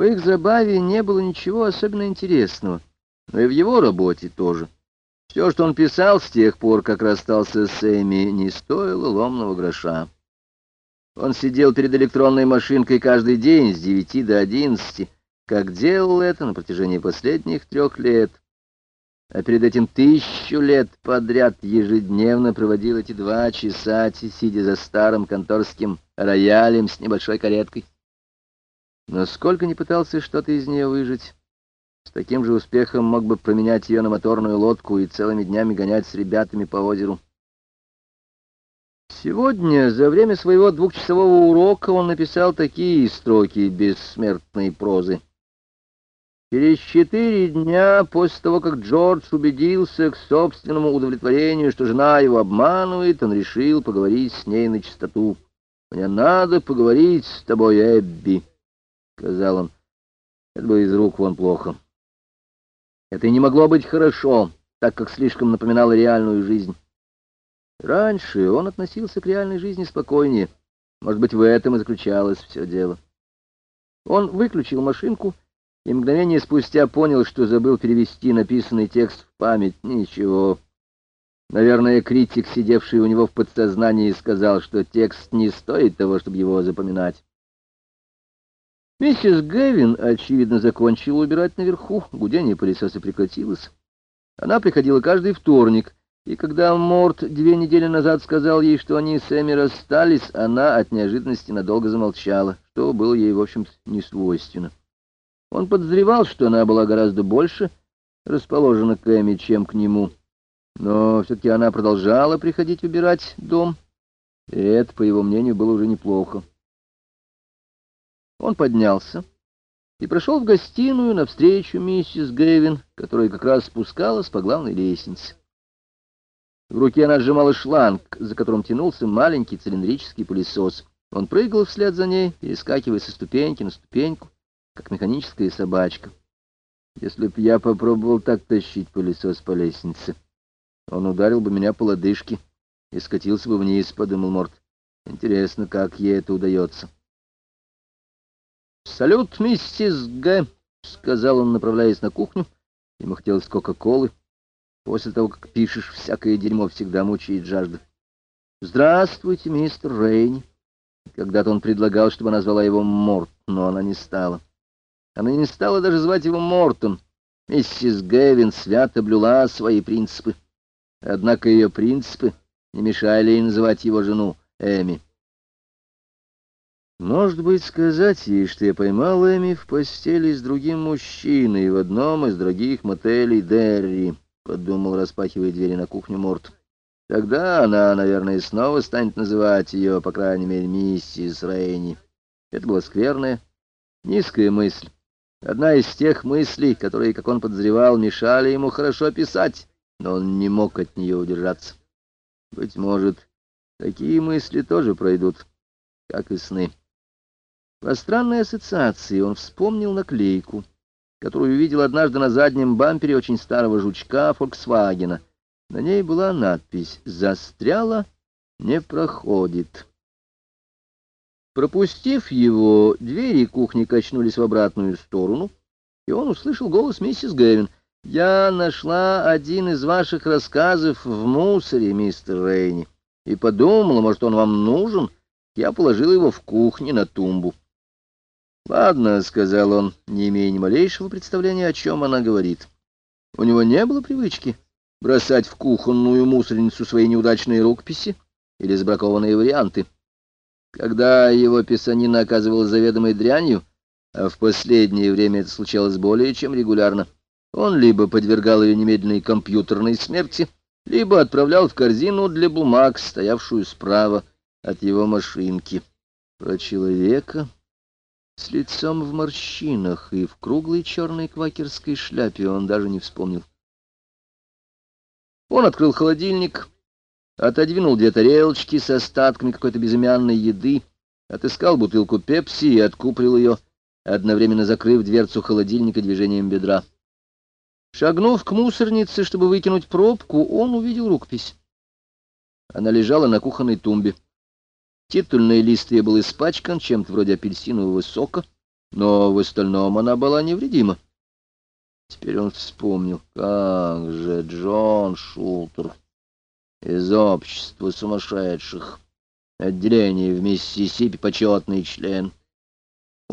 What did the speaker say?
В их забаве не было ничего особенно интересного, но и в его работе тоже. Все, что он писал с тех пор, как расстался с Эми, не стоило ломного гроша. Он сидел перед электронной машинкой каждый день с девяти до одиннадцати, как делал это на протяжении последних трех лет. А перед этим тысячу лет подряд ежедневно проводил эти два часа, сидя за старым конторским роялем с небольшой кареткой. Но сколько не пытался что-то из нее выжить, с таким же успехом мог бы променять ее на моторную лодку и целыми днями гонять с ребятами по озеру. Сегодня, за время своего двухчасового урока, он написал такие строки бессмертной прозы. Через четыре дня после того, как Джордж убедился к собственному удовлетворению, что жена его обманывает, он решил поговорить с ней на чистоту. «Мне надо поговорить с тобой, Эбби», — сказал он. Это было из рук вон плохо. Это и не могло быть хорошо, так как слишком напоминало реальную жизнь. Раньше он относился к реальной жизни спокойнее. Может быть, в этом и заключалось все дело. Он выключил машинку и мгновение спустя понял, что забыл перевести написанный текст в память. Ничего. Наверное, критик, сидевший у него в подсознании, сказал, что текст не стоит того, чтобы его запоминать. Миссис Гэвин, очевидно, закончила убирать наверху. Гудение пылесоса прекратилось. Она приходила каждый вторник, и когда Морт две недели назад сказал ей, что они с Эми расстались, она от неожиданности надолго замолчала, что было ей, в общем-то, не свойственно. Он подозревал, что она была гораздо больше расположена к Эми, чем к нему, но все-таки она продолжала приходить убирать дом, и это, по его мнению, было уже неплохо. Он поднялся и прошел в гостиную навстречу миссис Гэвин, которая как раз спускалась по главной лестнице. В руке она сжимала шланг, за которым тянулся маленький цилиндрический пылесос. Он прыгал вслед за ней, перескакивая со ступеньки на ступеньку, как механическая собачка. Если б я попробовал так тащить пылесос по лестнице, он ударил бы меня по лодыжке и скатился бы вниз, — подумал Морт. Интересно, как ей это удается. «Салют, миссис Г», — сказал он, направляясь на кухню. Ему хотелось кока-колы. После того, как пишешь, всякое дерьмо всегда мучает жажда. «Здравствуйте, мистер Рейни». Когда-то он предлагал, чтобы она звала его Морт, но она не стала. Она не стала даже звать его Мортон. Миссис Гэвин свято блюла свои принципы. Однако ее принципы не мешали ей называть его жену Эми. Может быть, сказать ей, что я поймал Эми в постели с другим мужчиной в одном из дорогих мотелей Дерри, — подумал, распахивая двери на кухню Морт. Тогда она, наверное, снова станет называть ее, по крайней мере, миссис Рейни. Это была скверная, низкая мысль. Одна из тех мыслей, которые, как он подозревал, мешали ему хорошо писать, но он не мог от нее удержаться. Быть может, такие мысли тоже пройдут, как и сны. По странной ассоциации он вспомнил наклейку, которую увидел однажды на заднем бампере очень старого жучка «Фольксвагена». На ней была надпись «Застряла, не проходит». Пропустив его, двери кухни качнулись в обратную сторону, и он услышал голос миссис Гэвин. «Я нашла один из ваших рассказов в мусоре, мистер Рейни, и подумала, может, он вам нужен. Я положила его в кухне на тумбу». «Ладно», — сказал он, не имея ни малейшего представления, о чем она говорит. У него не было привычки бросать в кухонную мусорницу свои неудачные рукописи или сбракованные варианты. Когда его писанина оказывалась заведомой дрянью, а в последнее время это случалось более чем регулярно, он либо подвергал ее немедленной компьютерной смерти, либо отправлял в корзину для бумаг, стоявшую справа от его машинки. Про человека с лицом в морщинах и в круглой черной квакерской шляпе он даже не вспомнил. Он открыл холодильник, отодвинул две тарелочки с остатками какой-то безымянной еды, отыскал бутылку пепси и откуприл ее, одновременно закрыв дверцу холодильника движением бедра. Шагнув к мусорнице, чтобы выкинуть пробку, он увидел рукопись. Она лежала на кухонной тумбе. Титульный лист ее был испачкан чем-то вроде апельсинового сока. но в остальном она была невредима. Теперь он вспомнил, как же Джон Шултер из общества сумасшедших, отделение в Миссисипи почетный член.